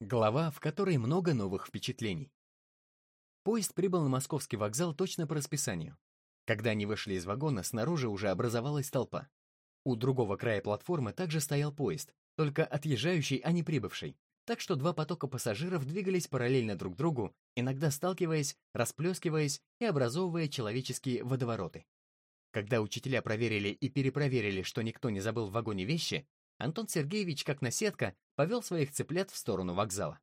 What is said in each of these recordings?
Глава, в которой много новых впечатлений. Поезд прибыл на московский вокзал точно по расписанию. Когда они вышли из вагона, снаружи уже образовалась толпа. У другого края платформы также стоял поезд, только отъезжающий, а не прибывший. Так что два потока пассажиров двигались параллельно друг другу, иногда сталкиваясь, расплескиваясь и образовывая человеческие водовороты. Когда учителя проверили и перепроверили, что никто не забыл в вагоне вещи, Антон Сергеевич, как наседка, повел своих цыплят в сторону вокзала.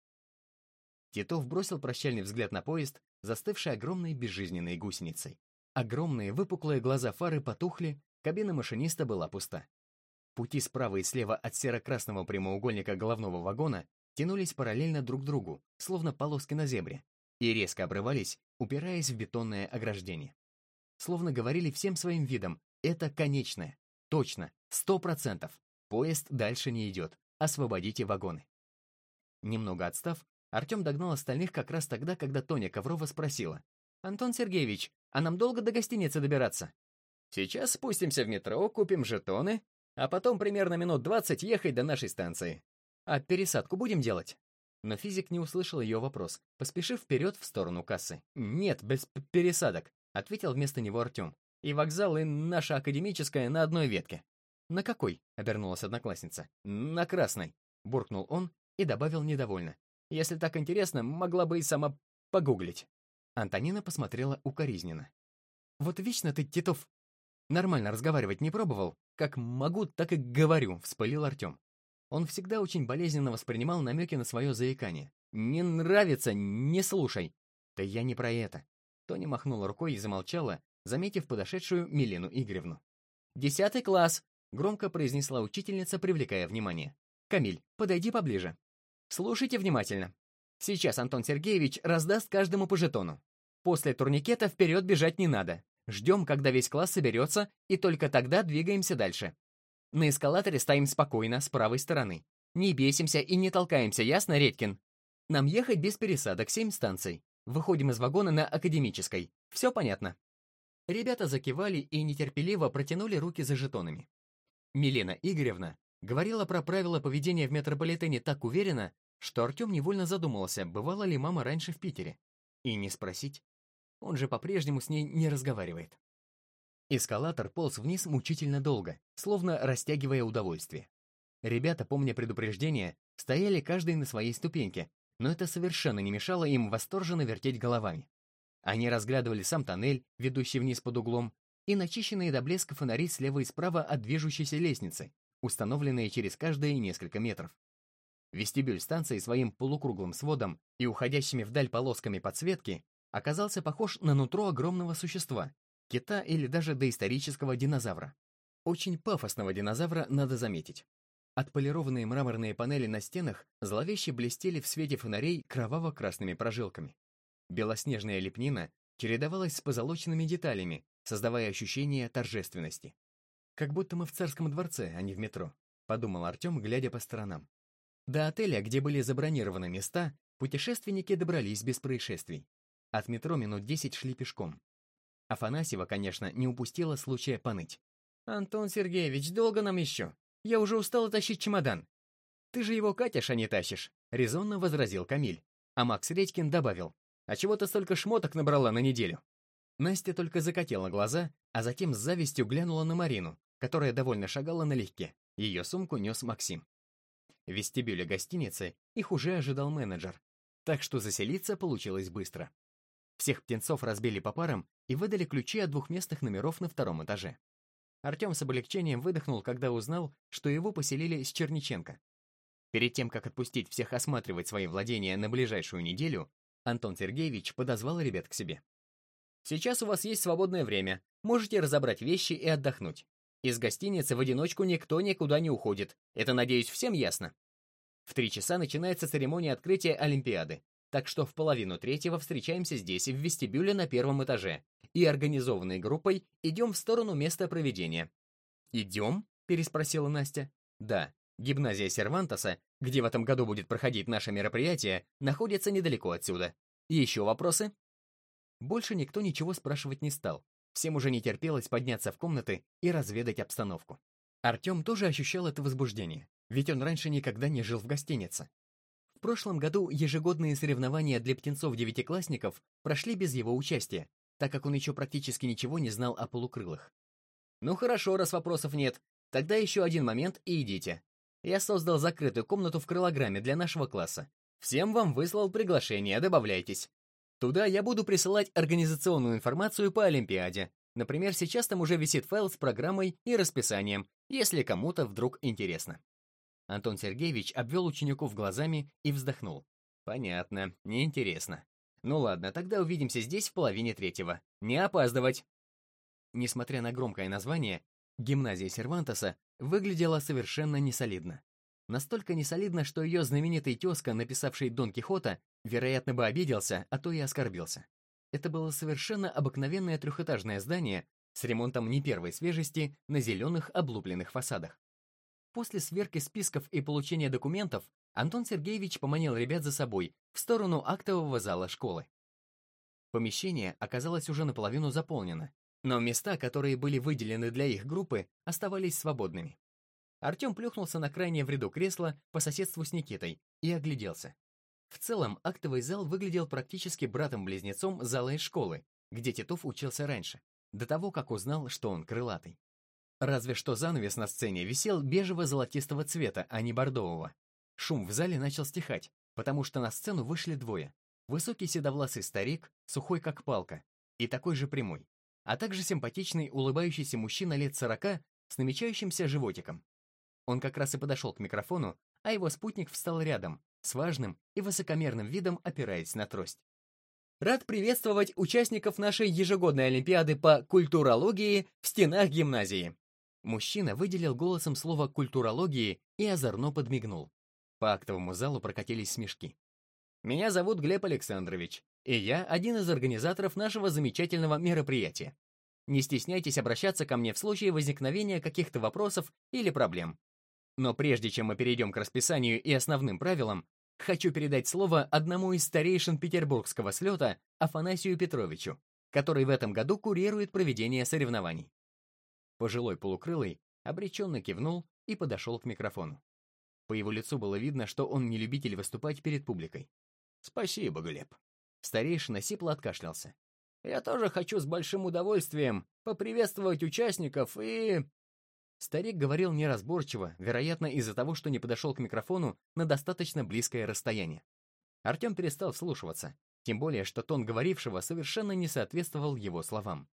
Титов бросил прощальный взгляд на поезд, застывший огромной безжизненной гусеницей. Огромные выпуклые глаза фары потухли, кабина машиниста была пуста. Пути справа и слева от серо-красного прямоугольника головного вагона тянулись параллельно друг другу, словно полоски на зебре, и резко обрывались, упираясь в бетонное ограждение. Словно говорили всем своим видом, это конечное, точно, сто процентов, Поезд дальше не идет. Освободите вагоны. Немного отстав, Артем догнал остальных как раз тогда, когда Тоня Коврова спросила. «Антон Сергеевич, а нам долго до гостиницы добираться?» «Сейчас спустимся в метро, купим жетоны, а потом примерно минут двадцать ехать до нашей станции. А пересадку будем делать?» Но физик не услышал ее вопрос, поспешив вперед в сторону кассы. «Нет, без пересадок», — ответил вместо него Артем. «И вокзал, и наша академическая на одной ветке. «На какой?» — обернулась одноклассница. «На красной», — буркнул он и добавил недовольно. «Если так интересно, могла бы и сама погуглить». Антонина посмотрела укоризненно. «Вот вечно ты, Титов, нормально разговаривать не пробовал? Как могу, так и говорю», — вспылил Артем. Он всегда очень болезненно воспринимал намеки на свое заикание. «Не нравится, не слушай». «Да я не про это». Тоня махнула рукой и замолчала, заметив подошедшую Милену Игоревну. «Десятый класс!» Громко произнесла учительница, привлекая внимание. «Камиль, подойди поближе. Слушайте внимательно. Сейчас Антон Сергеевич раздаст каждому по жетону. После турникета вперед бежать не надо. Ждем, когда весь класс соберется, и только тогда двигаемся дальше. На эскалаторе стоим спокойно, с правой стороны. Не бесимся и не толкаемся, ясно, Редькин? Нам ехать без пересадок, семь станций. Выходим из вагона на Академической. Все понятно?» Ребята закивали и нетерпеливо протянули руки за жетонами. Милена Игоревна говорила про правила поведения в метрополитене так уверенно, что Артем невольно задумался, бывала ли мама раньше в Питере. И не спросить. Он же по-прежнему с ней не разговаривает. Эскалатор полз вниз мучительно долго, словно растягивая удовольствие. Ребята, помня предупреждение, стояли каждый на своей ступеньке, но это совершенно не мешало им восторженно вертеть головами. Они разглядывали сам тоннель, ведущий вниз под углом, и начищенные до блеска фонари слева и справа от движущейся лестницы, установленные через каждые несколько метров. Вестибюль станции своим полукруглым сводом и уходящими вдаль полосками подсветки оказался похож на нутро огромного существа, кита или даже доисторического динозавра. Очень пафосного динозавра, надо заметить. Отполированные мраморные панели на стенах зловеще блестели в свете фонарей кроваво-красными прожилками. Белоснежная лепнина чередовалась с позолоченными деталями, создавая ощущение торжественности. «Как будто мы в царском дворце, а не в метро», — подумал Артем, глядя по сторонам. До отеля, где были забронированы места, путешественники добрались без происшествий. От метро минут десять шли пешком. Афанасьева, конечно, не упустила случая поныть. «Антон Сергеевич, долго нам еще? Я уже устал тащить чемодан». «Ты же его катишь, а не тащишь», — резонно возразил Камиль. А Макс Редькин добавил. «А чего ты столько шмоток набрала на неделю?» Настя только закатила глаза, а затем с завистью глянула на Марину, которая довольно шагала налегке. Ее сумку нес Максим. В вестибюле гостиницы их уже ожидал менеджер, так что заселиться получилось быстро. Всех птенцов разбили по парам и выдали ключи от двухместных номеров на втором этаже. Артем с облегчением выдохнул, когда узнал, что его поселили с Черниченко. Перед тем, как отпустить всех осматривать свои владения на ближайшую неделю, Антон Сергеевич подозвал ребят к себе. Сейчас у вас есть свободное время. Можете разобрать вещи и отдохнуть. Из гостиницы в одиночку никто никуда не уходит. Это, надеюсь, всем ясно. В три часа начинается церемония открытия Олимпиады. Так что в половину третьего встречаемся здесь, в вестибюле на первом этаже. И организованной группой идем в сторону места проведения. «Идем?» — переспросила Настя. «Да. Гимназия Сервантоса, где в этом году будет проходить наше мероприятие, находится недалеко отсюда. Еще вопросы?» Больше никто ничего спрашивать не стал. Всем уже не терпелось подняться в комнаты и разведать обстановку. Артем тоже ощущал это возбуждение, ведь он раньше никогда не жил в гостинице. В прошлом году ежегодные соревнования для птенцов-девятиклассников прошли без его участия, так как он еще практически ничего не знал о полукрылых. Ну хорошо, раз вопросов нет, тогда еще один момент и идите. Я создал закрытую комнату в крылограмме для нашего класса. Всем вам выслал приглашение, добавляйтесь. Туда я буду присылать организационную информацию по Олимпиаде. Например, сейчас там уже висит файл с программой и расписанием, если кому-то вдруг интересно. Антон Сергеевич обвел учеников глазами и вздохнул. Понятно, неинтересно. Ну ладно, тогда увидимся здесь в половине третьего. Не опаздывать. Несмотря на громкое название, гимназия Сервантеса выглядела совершенно несолидно. Настолько несолидно, что ее знаменитый тезка, написавший Дон Кихота, вероятно бы обиделся, а то и оскорбился. Это было совершенно обыкновенное трехэтажное здание с ремонтом не первой свежести на зеленых облупленных фасадах. После сверки списков и получения документов Антон Сергеевич поманил ребят за собой в сторону актового зала школы. Помещение оказалось уже наполовину заполнено, но места, которые были выделены для их группы, оставались свободными. Артем плюхнулся на крайнее в ряду кресла по соседству с Никитой и огляделся. В целом, актовый зал выглядел практически братом-близнецом зала из школы, где Титов учился раньше, до того, как узнал, что он крылатый. Разве что занавес на сцене висел бежево-золотистого цвета, а не бордового. Шум в зале начал стихать, потому что на сцену вышли двое. Высокий седовласый старик, сухой как палка, и такой же прямой, а также симпатичный улыбающийся мужчина лет сорока с намечающимся животиком. Он как раз и подошел к микрофону, а его спутник встал рядом, с важным и высокомерным видом опираясь на трость. Рад приветствовать участников нашей ежегодной Олимпиады по культурологии в стенах гимназии. Мужчина выделил голосом слово «культурологии» и озорно подмигнул. По актовому залу прокатились смешки. «Меня зовут Глеб Александрович, и я один из организаторов нашего замечательного мероприятия. Не стесняйтесь обращаться ко мне в случае возникновения каких-то вопросов или проблем. Но прежде чем мы перейдем к расписанию и основным правилам, хочу передать слово одному из старейшин петербургского слета Афанасию Петровичу, который в этом году курирует проведение соревнований. Пожилой полукрылый обреченно кивнул и подошел к микрофону. По его лицу было видно, что он не любитель выступать перед публикой. «Спасибо, Глеб». Старейшина сипло откашлялся. «Я тоже хочу с большим удовольствием поприветствовать участников и...» Старик говорил неразборчиво, вероятно, из-за того, что не подошел к микрофону на достаточно близкое расстояние. Артем перестал вслушиваться, тем более, что тон говорившего совершенно не соответствовал его словам.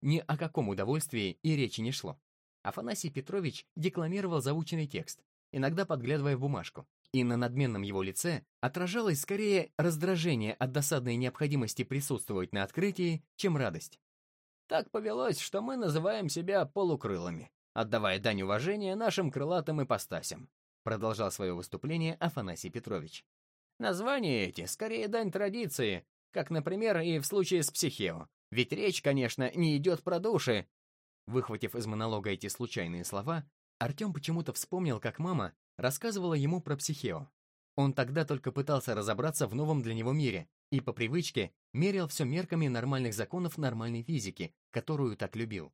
Ни о каком удовольствии и речи не шло. Афанасий Петрович декламировал заученный текст, иногда подглядывая в бумажку, и на надменном его лице отражалось скорее раздражение от досадной необходимости присутствовать на открытии, чем радость. «Так повелось, что мы называем себя полукрылыми», отдавая дань уважения нашим крылатым ипостасям, продолжал свое выступление Афанасий Петрович. Названия эти скорее дань традиции, как, например, и в случае с психео. Ведь речь, конечно, не идет про души. Выхватив из монолога эти случайные слова, Артем почему-то вспомнил, как мама рассказывала ему про психео. Он тогда только пытался разобраться в новом для него мире и по привычке мерял все мерками нормальных законов нормальной физики, которую так любил.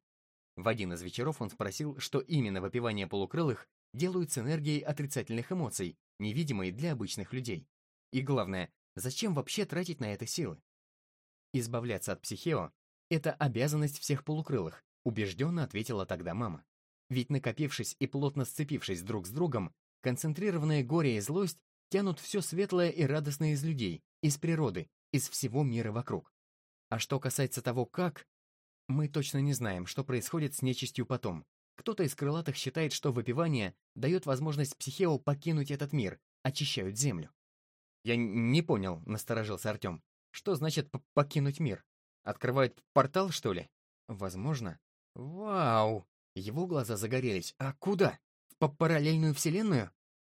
В один из вечеров он спросил, что именно выпивание полукрылых делают с энергией отрицательных эмоций, невидимой для обычных людей. И главное, зачем вообще тратить на это силы? Избавляться от психео — это обязанность всех полукрылых, убежденно ответила тогда мама. Ведь накопившись и плотно сцепившись друг с другом, концентрированное горе и злость тянут все светлое и радостное из людей, из природы, из всего мира вокруг. А что касается того, как, мы точно не знаем, что происходит с нечистью потом. Кто-то из крылатых считает, что выпивание дает возможность психео покинуть этот мир, очищают землю. Я не понял, насторожился Артем. Что значит покинуть мир? Открывают портал, что ли? Возможно. Вау! Его глаза загорелись. А куда? В параллельную вселенную?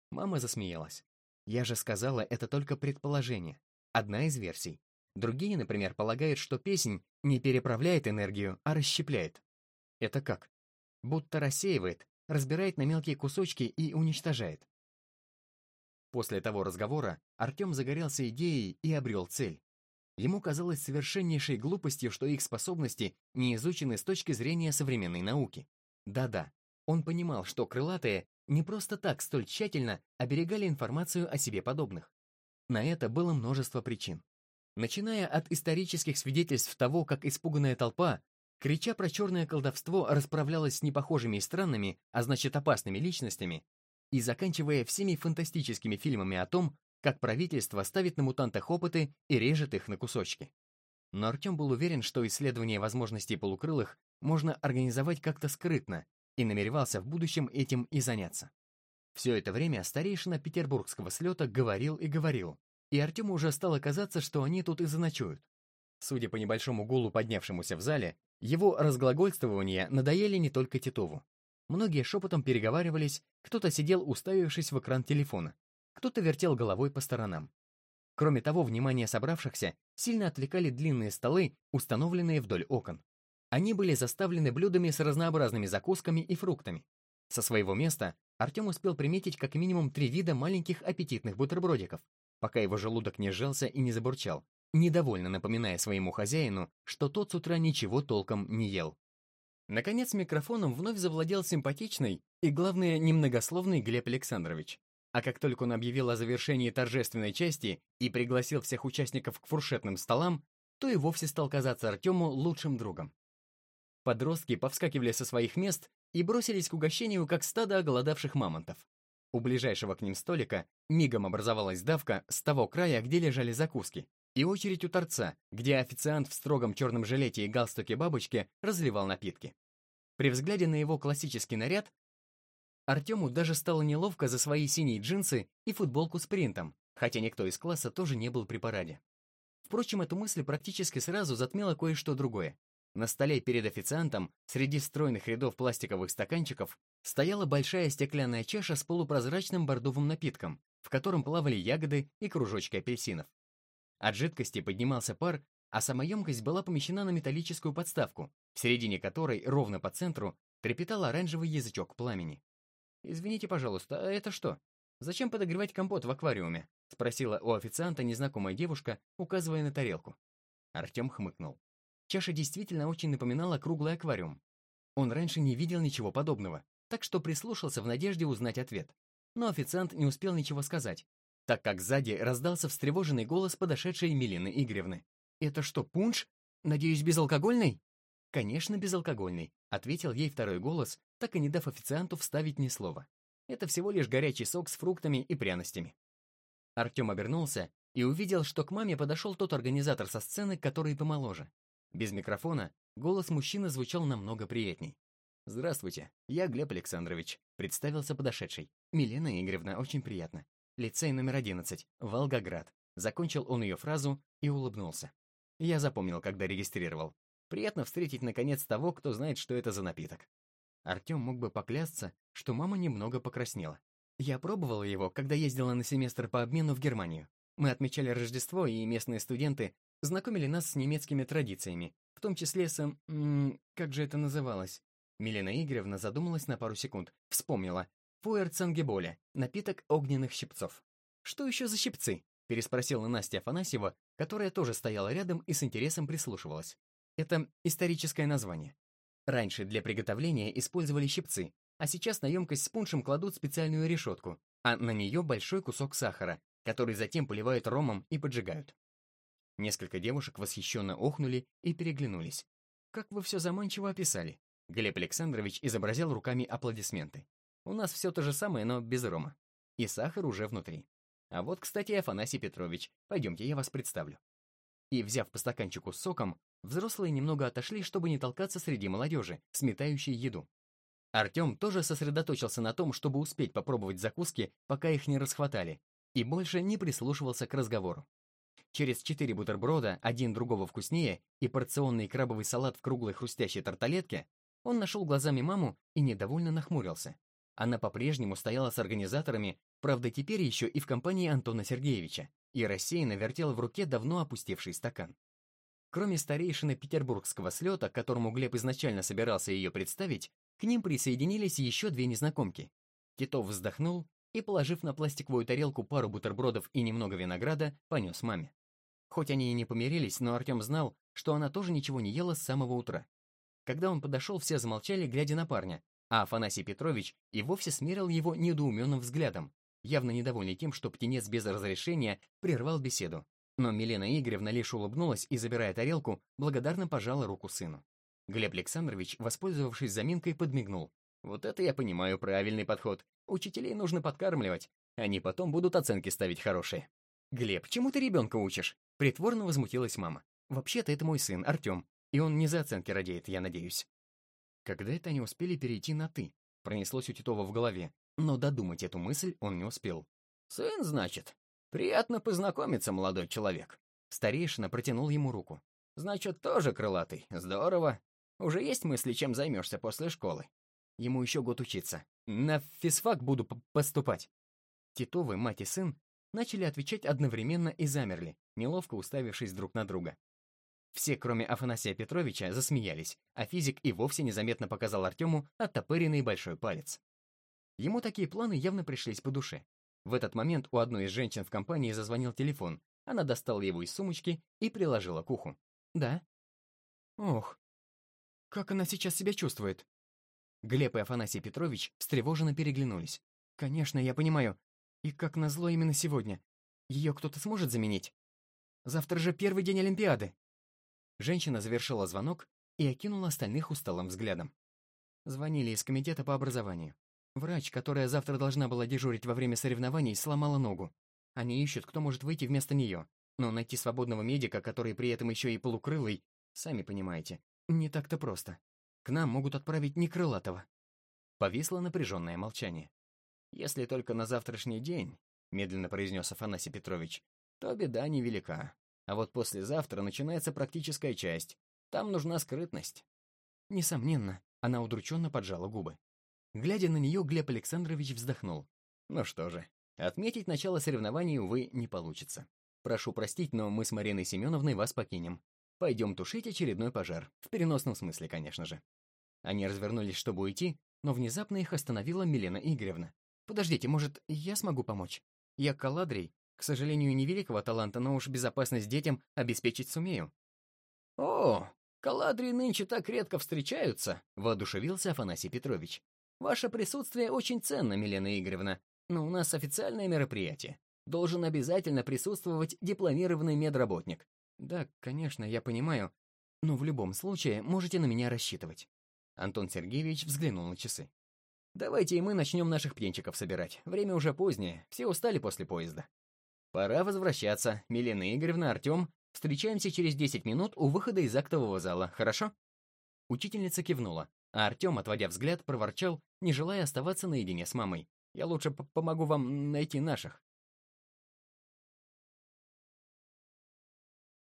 Мама засмеялась. Я же сказала, это только предположение. Одна из версий. Другие, например, полагают, что песнь не переправляет энергию, а расщепляет. Это как? Будто рассеивает, разбирает на мелкие кусочки и уничтожает. После того разговора Артем загорелся идеей и обрел цель. Ему казалось совершеннейшей глупостью, что их способности не изучены с точки зрения современной науки. Да-да, он понимал, что крылатые не просто так столь тщательно оберегали информацию о себе подобных. На это было множество причин. Начиная от исторических свидетельств того, как испуганная толпа, крича про черное колдовство, расправлялась с непохожими и странными, а значит опасными личностями, и заканчивая всеми фантастическими фильмами о том, как правительство ставит на мутантах опыты и режет их на кусочки. Но Артем был уверен, что исследование возможностей полукрылых можно организовать как-то скрытно, и намеревался в будущем этим и заняться. Все это время старейшина петербургского слета говорил и говорил, и Артему уже стало казаться, что они тут и заночуют. Судя по небольшому гулу, поднявшемуся в зале, его разглагольствования надоели не только Титову. Многие шепотом переговаривались, кто-то сидел, уставившись в экран телефона, кто-то вертел головой по сторонам. Кроме того, внимание собравшихся сильно отвлекали длинные столы, установленные вдоль окон. Они были заставлены блюдами с разнообразными закусками и фруктами. Со своего места Артем успел приметить как минимум три вида маленьких аппетитных бутербродиков, пока его желудок не сжался и не забурчал, недовольно напоминая своему хозяину, что тот с утра ничего толком не ел. Наконец микрофоном вновь завладел симпатичный и, главное, немногословный Глеб Александрович. А как только он объявил о завершении торжественной части и пригласил всех участников к фуршетным столам, то и вовсе стал казаться Артему лучшим другом. Подростки повскакивали со своих мест и бросились к угощению, как стадо оголодавших мамонтов. У ближайшего к ним столика мигом образовалась давка с того края, где лежали закуски, и очередь у торца, где официант в строгом черном жилете и галстуке бабочки разливал напитки. При взгляде на его классический наряд Артему даже стало неловко за свои синие джинсы и футболку с принтом, хотя никто из класса тоже не был при параде. Впрочем, эту мысль практически сразу затмело кое-что другое. На столе перед официантом, среди стройных рядов пластиковых стаканчиков, стояла большая стеклянная чаша с полупрозрачным бордовым напитком, в котором плавали ягоды и кружочки апельсинов. От жидкости поднимался пар, а сама емкость была помещена на металлическую подставку, в середине которой, ровно по центру, трепетал оранжевый язычок пламени. «Извините, пожалуйста, а это что? Зачем подогревать компот в аквариуме?» — спросила у официанта незнакомая девушка, указывая на тарелку. Артем хмыкнул. Чаша действительно очень напоминала круглый аквариум. Он раньше не видел ничего подобного, так что прислушался в надежде узнать ответ. Но официант не успел ничего сказать, так как сзади раздался встревоженный голос подошедшей Милины Игоревны. «Это что, пунш? Надеюсь, безалкогольный?» «Конечно, безалкогольный», — ответил ей второй голос, так и не дав официанту вставить ни слова. «Это всего лишь горячий сок с фруктами и пряностями». Артем обернулся и увидел, что к маме подошел тот организатор со сцены, который помоложе. Без микрофона голос мужчины звучал намного приятней. «Здравствуйте, я Глеб Александрович», — представился подошедший. «Милена Игоревна, очень приятно. Лицей номер 11, Волгоград». Закончил он ее фразу и улыбнулся. Я запомнил, когда регистрировал. Приятно встретить, наконец, того, кто знает, что это за напиток. Артем мог бы поклясться, что мама немного покраснела. Я пробовала его, когда ездила на семестр по обмену в Германию. Мы отмечали Рождество, и местные студенты знакомили нас с немецкими традициями, в том числе с... М -м, как же это называлось? Милена Игоревна задумалась на пару секунд. Вспомнила. Фуэрцангеболя, напиток огненных щипцов. «Что еще за щипцы?» переспросила Настя Афанасьева, которая тоже стояла рядом и с интересом прислушивалась. Это историческое название. Раньше для приготовления использовали щипцы, а сейчас на емкость с пуншем кладут специальную решетку, а на нее большой кусок сахара, который затем поливают ромом и поджигают. Несколько девушек восхищенно охнули и переглянулись. «Как вы все заманчиво описали!» Глеб Александрович изобразил руками аплодисменты. «У нас все то же самое, но без рома. И сахар уже внутри. А вот, кстати, Афанасий Петрович. Пойдемте, я вас представлю». И, взяв по стаканчику с соком, взрослые немного отошли, чтобы не толкаться среди молодежи, сметающей еду. Артем тоже сосредоточился на том, чтобы успеть попробовать закуски, пока их не расхватали, и больше не прислушивался к разговору. Через четыре бутерброда, один другого вкуснее, и порционный крабовый салат в круглой хрустящей тарталетке, он нашел глазами маму и недовольно нахмурился. Она по-прежнему стояла с организаторами, правда теперь еще и в компании Антона Сергеевича, и рассеянно вертела в руке давно опустевший стакан. Кроме старейшины петербургского слета, которому Глеб изначально собирался ее представить, к ним присоединились еще две незнакомки. Титов вздохнул и, положив на пластиковую тарелку пару бутербродов и немного винограда, понес маме. Хоть они и не помирились, но Артем знал, что она тоже ничего не ела с самого утра. Когда он подошел, все замолчали, глядя на парня, а Афанасий Петрович и вовсе смерил его недоуменным взглядом, явно недовольный тем, что птенец без разрешения прервал беседу. Но Милена Игоревна лишь улыбнулась и, забирая тарелку, благодарно пожала руку сыну. Глеб Александрович, воспользовавшись заминкой, подмигнул. «Вот это я понимаю правильный подход. Учителей нужно подкармливать. Они потом будут оценки ставить хорошие». «Глеб, чему ты ребенка учишь?» Притворно возмутилась мама. «Вообще-то это мой сын, Артем, и он не за оценки радеет, я надеюсь». Когда это они успели перейти на «ты», пронеслось у Титова в голове, но додумать эту мысль он не успел. «Сын, значит? Приятно познакомиться, молодой человек». Старейшина протянул ему руку. «Значит, тоже крылатый. Здорово. Уже есть мысли, чем займешься после школы?» Ему еще год учиться. На физфак буду поступать. Титовы, мать и сын, начали отвечать одновременно и замерли, неловко уставившись друг на друга. Все, кроме Афанасия Петровича, засмеялись, а физик и вовсе незаметно показал Артему оттопыренный большой палец. Ему такие планы явно пришлись по душе. В этот момент у одной из женщин в компании зазвонил телефон. Она достала его из сумочки и приложила к уху. «Да?» «Ох, как она сейчас себя чувствует?» Глеб и Афанасий Петрович встревоженно переглянулись. «Конечно, я понимаю. И как назло именно сегодня. Ее кто-то сможет заменить? Завтра же первый день Олимпиады!» Женщина завершила звонок и окинула остальных усталым взглядом. Звонили из комитета по образованию. Врач, которая завтра должна была дежурить во время соревнований, сломала ногу. Они ищут, кто может выйти вместо нее. Но найти свободного медика, который при этом еще и полукрылый, сами понимаете, не так-то просто. К нам могут отправить не крылатого. Повисло напряженное молчание. «Если только на завтрашний день», — медленно произнес Афанасий Петрович, «то беда невелика. А вот послезавтра начинается практическая часть. Там нужна скрытность». Несомненно, она удрученно поджала губы. Глядя на нее, Глеб Александрович вздохнул. «Ну что же, отметить начало соревнований, увы, не получится. Прошу простить, но мы с Мариной Семеновной вас покинем. Пойдем тушить очередной пожар. В переносном смысле, конечно же. Они развернулись, чтобы уйти, но внезапно их остановила Милена Игоревна. «Подождите, может, я смогу помочь? Я каладрий, к сожалению, невеликого таланта, но уж безопасность детям обеспечить сумею». «О, каладрии нынче так редко встречаются», — воодушевился Афанасий Петрович. «Ваше присутствие очень ценно, Милена Игоревна, но у нас официальное мероприятие. Должен обязательно присутствовать дипломированный медработник. «Да, конечно, я понимаю. Но в любом случае можете на меня рассчитывать». Антон Сергеевич взглянул на часы. «Давайте и мы начнем наших птенчиков собирать. Время уже позднее, все устали после поезда. Пора возвращаться. Милена Игоревна, Артем, встречаемся через 10 минут у выхода из актового зала, хорошо?» Учительница кивнула, а Артем, отводя взгляд, проворчал, не желая оставаться наедине с мамой. «Я лучше помогу вам найти наших».